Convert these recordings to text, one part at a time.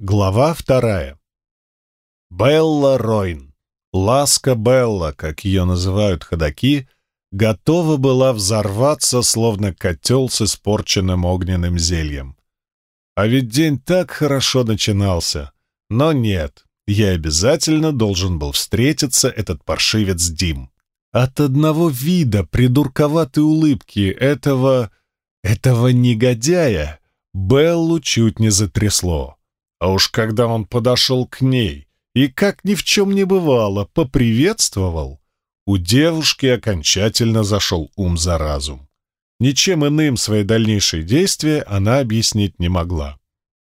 Глава вторая. Белла Ройн, Ласка Белла, как ее называют ходаки, готова была взорваться, словно котел с испорченным огненным зельем. А ведь день так хорошо начинался. Но нет, я обязательно должен был встретиться этот паршивец Дим. От одного вида придурковатой улыбки этого... этого негодяя Беллу чуть не затрясло. А уж когда он подошел к ней и, как ни в чем не бывало, поприветствовал, у девушки окончательно зашел ум за разум. Ничем иным свои дальнейшие действия она объяснить не могла.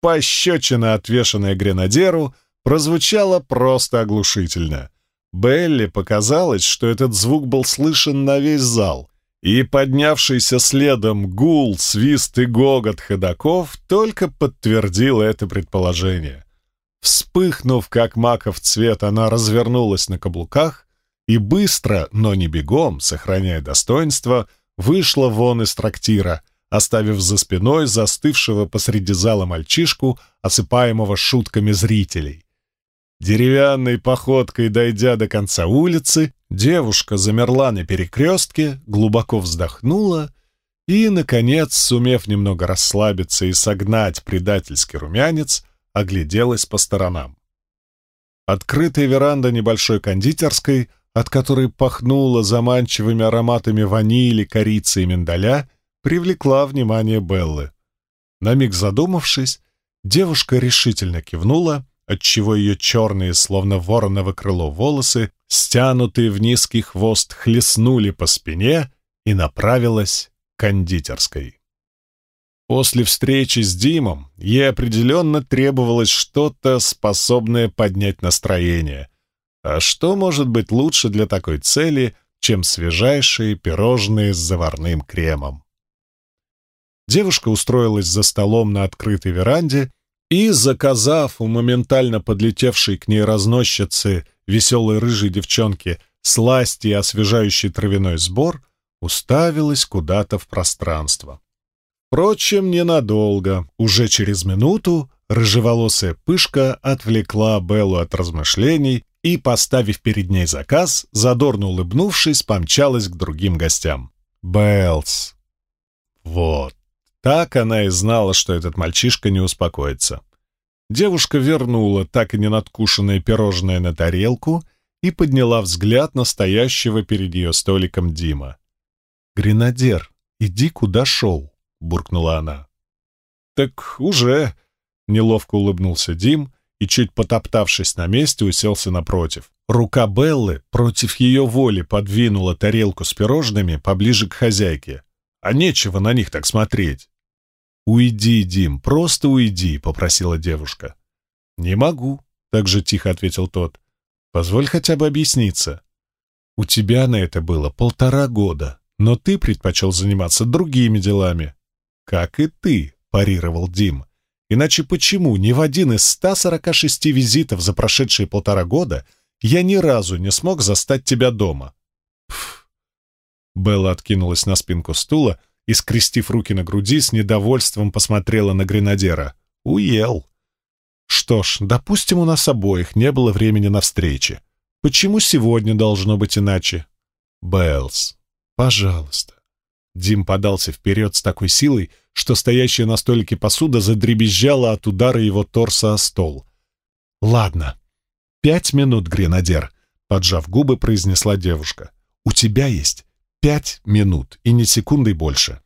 Пощечина, отвешенная гренадеру, прозвучала просто оглушительно. Белли показалось, что этот звук был слышен на весь зал, и поднявшийся следом гул, свист и гогот ходаков только подтвердил это предположение. Вспыхнув, как маков цвет, она развернулась на каблуках и быстро, но не бегом, сохраняя достоинство, вышла вон из трактира, оставив за спиной застывшего посреди зала мальчишку, осыпаемого шутками зрителей. Деревянной походкой дойдя до конца улицы, девушка замерла на перекрестке, глубоко вздохнула и, наконец, сумев немного расслабиться и согнать предательский румянец, огляделась по сторонам. Открытая веранда небольшой кондитерской, от которой пахнуло заманчивыми ароматами ванили, корицы и миндаля, привлекла внимание Беллы. На миг задумавшись, девушка решительно кивнула отчего ее черные, словно вороново крыло волосы, стянутые в низкий хвост, хлестнули по спине и направилась к кондитерской. После встречи с Димом ей определенно требовалось что-то, способное поднять настроение. А что может быть лучше для такой цели, чем свежайшие пирожные с заварным кремом? Девушка устроилась за столом на открытой веранде и, заказав у моментально подлетевшей к ней разносчицы веселой рыжей девчонки сласти и освежающий травяной сбор, уставилась куда-то в пространство. Впрочем, ненадолго. Уже через минуту рыжеволосая пышка отвлекла Беллу от размышлений и, поставив перед ней заказ, задорно улыбнувшись, помчалась к другим гостям. «Беллс!» «Вот!» Так она и знала, что этот мальчишка не успокоится. Девушка вернула так и не надкушенное пирожное на тарелку и подняла взгляд настоящего перед ее столиком Дима. «Гренадер, иди куда шел», — буркнула она. «Так уже», — неловко улыбнулся Дим и, чуть потоптавшись на месте, уселся напротив. Рука Беллы против ее воли подвинула тарелку с пирожными поближе к хозяйке а нечего на них так смотреть. «Уйди, Дим, просто уйди», — попросила девушка. «Не могу», — так же тихо ответил тот. «Позволь хотя бы объясниться. У тебя на это было полтора года, но ты предпочел заниматься другими делами». «Как и ты», — парировал Дим. «Иначе почему ни в один из 146 визитов за прошедшие полтора года я ни разу не смог застать тебя дома?» Белла откинулась на спинку стула и, скрестив руки на груди, с недовольством посмотрела на гренадера. «Уел». «Что ж, допустим, у нас обоих не было времени на встречи. Почему сегодня должно быть иначе?» «Беллс, пожалуйста». Дим подался вперед с такой силой, что стоящая на столике посуда задребезжала от удара его торса о стол. «Ладно. Пять минут, гренадер», — поджав губы, произнесла девушка. «У тебя есть Пять минут, и ни секунды больше.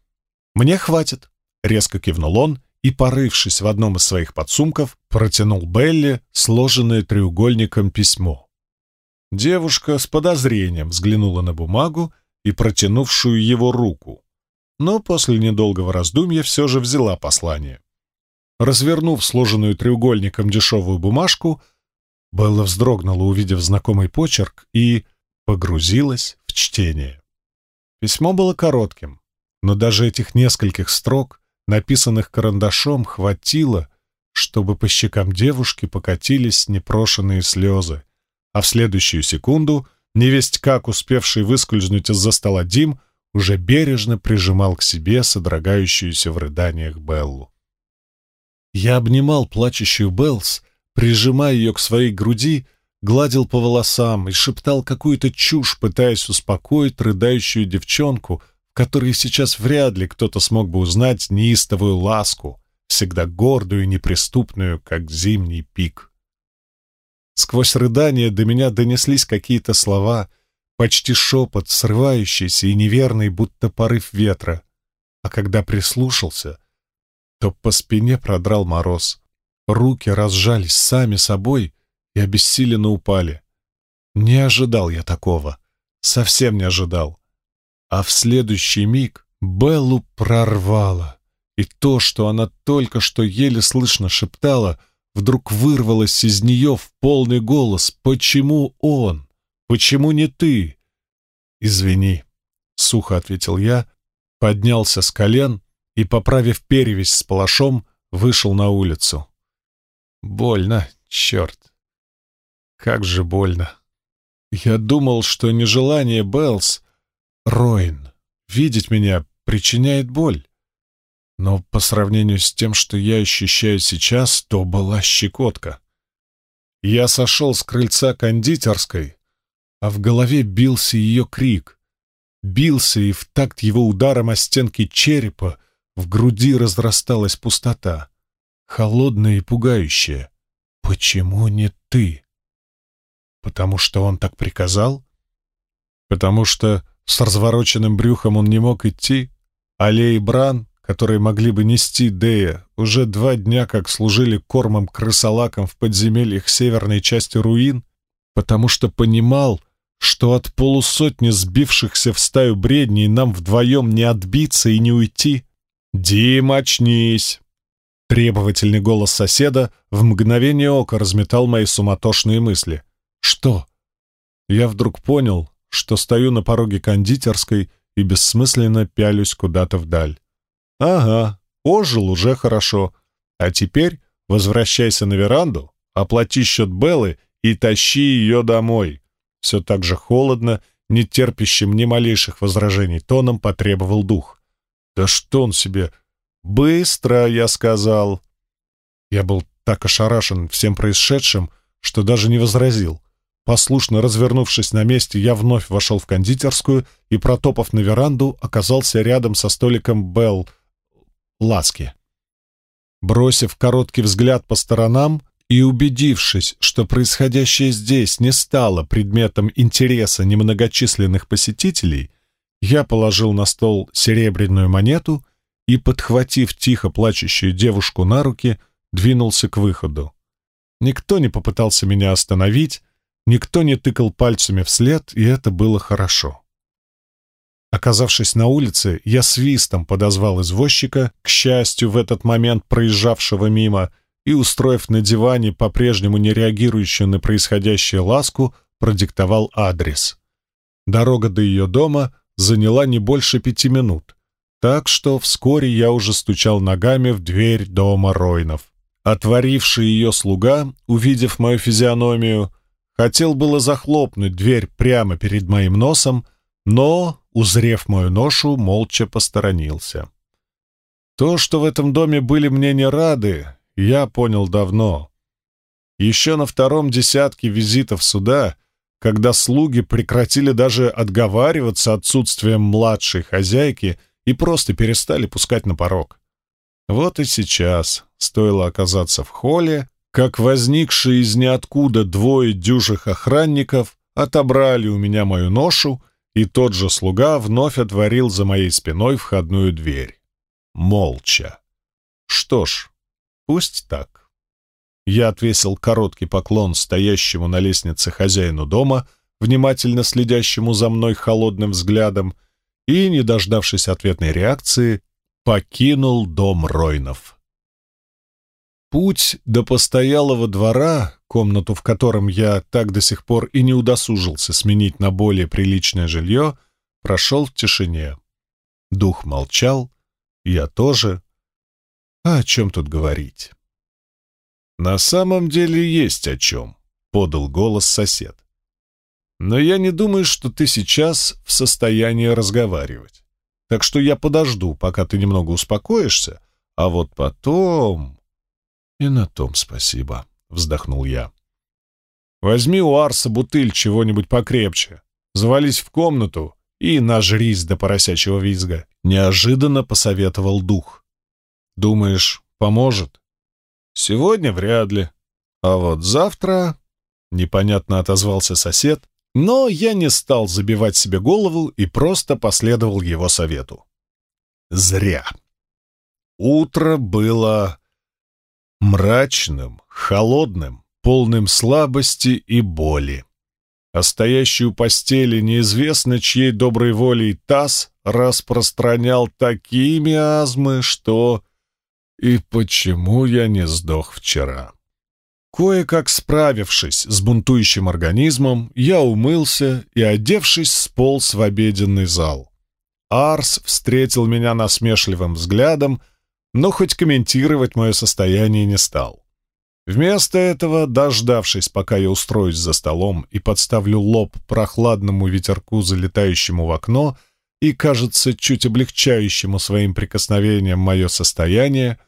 «Мне хватит», — резко кивнул он и, порывшись в одном из своих подсумков, протянул Белли сложенное треугольником письмо. Девушка с подозрением взглянула на бумагу и протянувшую его руку, но после недолгого раздумья все же взяла послание. Развернув сложенную треугольником дешевую бумажку, Белла вздрогнула, увидев знакомый почерк, и погрузилась в чтение. Письмо было коротким, но даже этих нескольких строк, написанных карандашом, хватило, чтобы по щекам девушки покатились непрошенные слезы, а в следующую секунду невесть как успевший выскользнуть из-за стола Дим уже бережно прижимал к себе содрогающуюся в рыданиях Беллу. Я обнимал плачущую Беллс, прижимая ее к своей груди, гладил по волосам и шептал какую-то чушь, пытаясь успокоить рыдающую девчонку, в которой сейчас вряд ли кто-то смог бы узнать неистовую ласку, всегда гордую и неприступную, как зимний пик. Сквозь рыдания до меня донеслись какие-то слова, почти шепот, срывающийся и неверный, будто порыв ветра. А когда прислушался, то по спине продрал мороз. Руки разжались сами собой и обессиленно упали. Не ожидал я такого. Совсем не ожидал. А в следующий миг Беллу прорвало, и то, что она только что еле слышно шептала — вдруг вырвалось из нее в полный голос. «Почему он? Почему не ты?» «Извини», — сухо ответил я, поднялся с колен и, поправив перевязь с палашом, вышел на улицу. «Больно, черт! Как же больно!» Я думал, что нежелание Беллс, Роин, видеть меня причиняет боль. Но по сравнению с тем, что я ощущаю сейчас, то была щекотка. Я сошел с крыльца кондитерской, а в голове бился ее крик. Бился, и в такт его ударам о стенки черепа в груди разрасталась пустота, холодная и пугающая. «Почему не ты?» «Потому что он так приказал?» «Потому что с развороченным брюхом он не мог идти?» Аллей Бран которые могли бы нести Дея, уже два дня как служили кормом крысолакам в подземельях северной части руин, потому что понимал, что от полусотни сбившихся в стаю бредней нам вдвоем не отбиться и не уйти. «Дим, очнись!» Требовательный голос соседа в мгновение ока разметал мои суматошные мысли. «Что?» Я вдруг понял, что стою на пороге кондитерской и бессмысленно пялюсь куда-то вдаль. Ага, ожил уже хорошо. А теперь возвращайся на веранду, оплати счет Беллы и тащи ее домой. Все так же холодно, не терпящим ни малейших возражений тоном потребовал дух. Да что он себе... «Быстро!» — я сказал. Я был так ошарашен всем происшедшим, что даже не возразил. Послушно развернувшись на месте, я вновь вошел в кондитерскую и, протопав на веранду, оказался рядом со столиком Белл, ласки. Бросив короткий взгляд по сторонам и убедившись, что происходящее здесь не стало предметом интереса немногочисленных посетителей, я положил на стол серебряную монету и, подхватив тихо плачущую девушку на руки, двинулся к выходу. Никто не попытался меня остановить, никто не тыкал пальцами вслед, и это было хорошо. Оказавшись на улице, я свистом подозвал извозчика, к счастью, в этот момент проезжавшего мимо, и, устроив на диване по-прежнему не реагирующую на происходящее ласку, продиктовал адрес. Дорога до ее дома заняла не больше пяти минут, так что вскоре я уже стучал ногами в дверь дома Ройнов. Отворивший ее слуга, увидев мою физиономию, хотел было захлопнуть дверь прямо перед моим носом, но, узрев мою ношу, молча посторонился. То, что в этом доме были мне не рады, я понял давно. Еще на втором десятке визитов сюда, когда слуги прекратили даже отговариваться отсутствием младшей хозяйки и просто перестали пускать на порог. Вот и сейчас стоило оказаться в холле, как возникшие из ниоткуда двое дюжих охранников отобрали у меня мою ношу и тот же слуга вновь отворил за моей спиной входную дверь. Молча. Что ж, пусть так. Я отвесил короткий поклон стоящему на лестнице хозяину дома, внимательно следящему за мной холодным взглядом, и, не дождавшись ответной реакции, покинул дом Ройнов. Путь до постоялого двора комнату в котором я так до сих пор и не удосужился сменить на более приличное жилье, прошел в тишине. Дух молчал, я тоже. А о чем тут говорить? «На самом деле есть о чем», — подал голос сосед. «Но я не думаю, что ты сейчас в состоянии разговаривать. Так что я подожду, пока ты немного успокоишься, а вот потом...» «И на том спасибо», — вздохнул я. «Возьми у Арса бутыль чего-нибудь покрепче, завались в комнату и нажрись до поросячьего визга», — неожиданно посоветовал дух. «Думаешь, поможет?» «Сегодня вряд ли. А вот завтра...» — непонятно отозвался сосед, но я не стал забивать себе голову и просто последовал его совету. Зря. Утро было мрачным, холодным, полным слабости и боли. А стоящий постели неизвестно чьей доброй волей таз распространял такие миазмы, что... И почему я не сдох вчера? Кое-как справившись с бунтующим организмом, я умылся и, одевшись, сполз в обеденный зал. Арс встретил меня насмешливым взглядом, но хоть комментировать мое состояние не стал. Вместо этого, дождавшись, пока я устроюсь за столом и подставлю лоб прохладному ветерку, залетающему в окно, и, кажется, чуть облегчающему своим прикосновением мое состояние,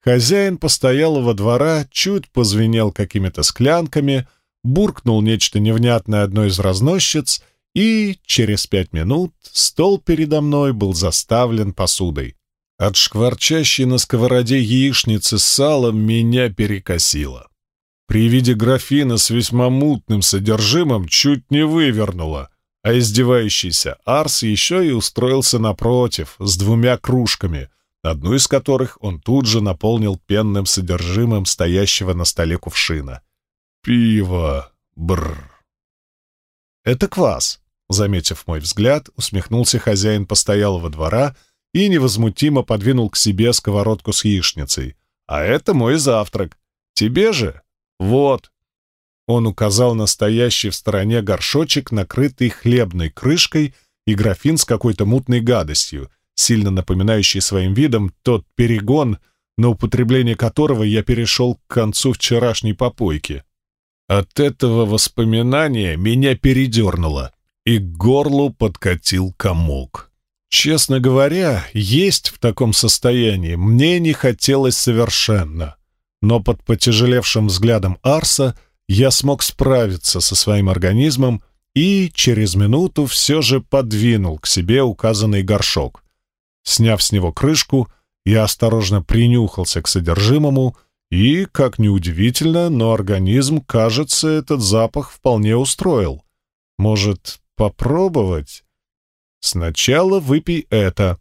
хозяин постоялого двора чуть позвенел какими-то склянками, буркнул нечто невнятное одной из разносчиц, и через пять минут стол передо мной был заставлен посудой. От шкварчащей на сковороде яичницы с салом меня перекосило. При виде графина с весьма мутным содержимым чуть не вывернуло, а издевающийся Арс еще и устроился напротив, с двумя кружками, одну из которых он тут же наполнил пенным содержимым стоящего на столе кувшина. «Пиво! Бррр!» «Это квас», — заметив мой взгляд, усмехнулся хозяин постоялого двора — и невозмутимо подвинул к себе сковородку с яичницей. «А это мой завтрак. Тебе же? Вот». Он указал на стоящий в стороне горшочек, накрытый хлебной крышкой, и графин с какой-то мутной гадостью, сильно напоминающий своим видом тот перегон, на употребление которого я перешел к концу вчерашней попойки. От этого воспоминания меня передернуло, и к горлу подкатил комок. Честно говоря, есть в таком состоянии мне не хотелось совершенно. Но под потяжелевшим взглядом Арса я смог справиться со своим организмом и через минуту все же подвинул к себе указанный горшок. Сняв с него крышку, я осторожно принюхался к содержимому, и, как ни удивительно, но организм, кажется, этот запах вполне устроил. Может, попробовать? «Сначала выпей это».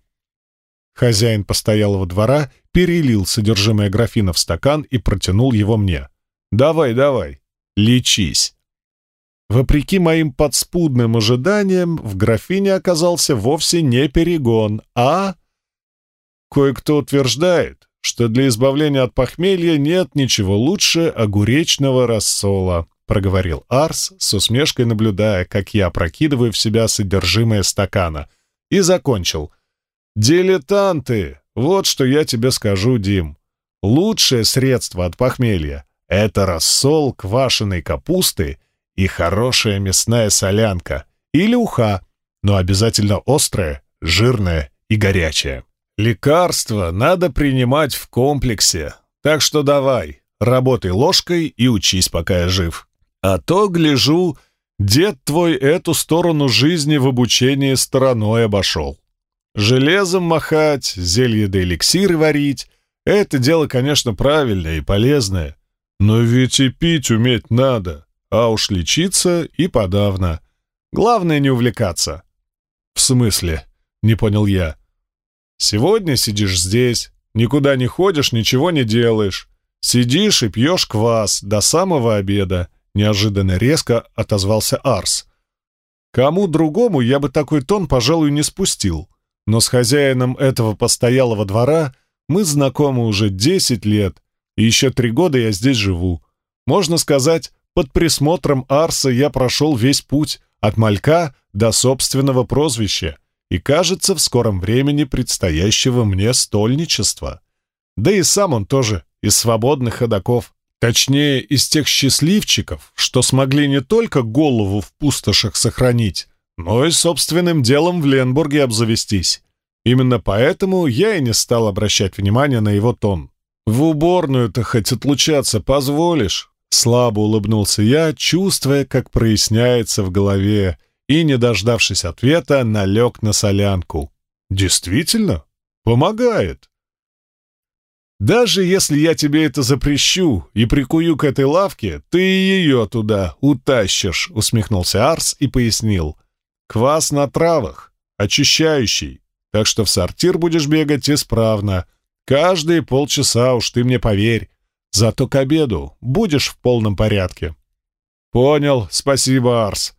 Хозяин постоялого двора перелил содержимое графина в стакан и протянул его мне. «Давай, давай, лечись». Вопреки моим подспудным ожиданиям, в графине оказался вовсе не перегон, а... Кое-кто утверждает, что для избавления от похмелья нет ничего лучше огуречного рассола. — проговорил Арс, с усмешкой наблюдая, как я прокидываю в себя содержимое стакана, и закончил. «Дилетанты! Вот что я тебе скажу, Дим. Лучшее средство от похмелья — это рассол квашеной капусты и хорошая мясная солянка или уха, но обязательно острая, жирная и горячая. Лекарства надо принимать в комплексе, так что давай, работай ложкой и учись, пока я жив». А то, гляжу, дед твой эту сторону жизни в обучении стороной обошел. Железом махать, зелье да эликсиры варить — это дело, конечно, правильное и полезное. Но ведь и пить уметь надо, а уж лечиться и подавно. Главное не увлекаться. В смысле? Не понял я. Сегодня сидишь здесь, никуда не ходишь, ничего не делаешь. Сидишь и пьешь квас до самого обеда. Неожиданно резко отозвался Арс. Кому другому я бы такой тон, пожалуй, не спустил. Но с хозяином этого постоялого двора мы знакомы уже десять лет, и еще три года я здесь живу. Можно сказать, под присмотром Арса я прошел весь путь от малька до собственного прозвища и, кажется, в скором времени предстоящего мне стольничества. Да и сам он тоже из свободных ходаков. Точнее, из тех счастливчиков, что смогли не только голову в пустошах сохранить, но и собственным делом в Ленбурге обзавестись. Именно поэтому я и не стал обращать внимания на его тон. В уборную-то хоть отлучаться позволишь?» Слабо улыбнулся я, чувствуя, как проясняется в голове, и, не дождавшись ответа, налег на солянку. «Действительно? Помогает!» «Даже если я тебе это запрещу и прикую к этой лавке, ты ее туда утащишь», — усмехнулся Арс и пояснил. «Квас на травах, очищающий, так что в сортир будешь бегать исправно. Каждые полчаса уж ты мне поверь. Зато к обеду будешь в полном порядке». «Понял, спасибо, Арс».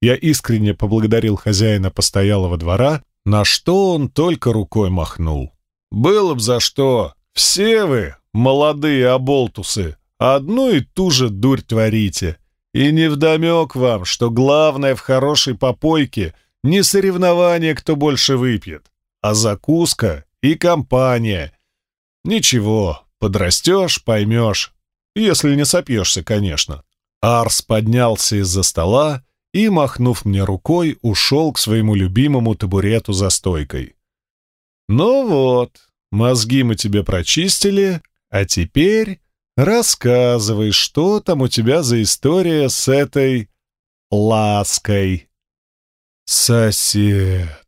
Я искренне поблагодарил хозяина постоялого двора, на что он только рукой махнул. «Было б за что. Все вы, молодые оболтусы, одну и ту же дурь творите. И невдомек вам, что главное в хорошей попойке не соревнование, кто больше выпьет, а закуска и компания. Ничего, Подрастешь, поймешь. Если не сопьешься, конечно. Арс поднялся из-за стола и, махнув мне рукой, ушел к своему любимому табурету за стойкой. «Ну вот, мозги мы тебе прочистили, а теперь рассказывай, что там у тебя за история с этой лаской». «Сосед»,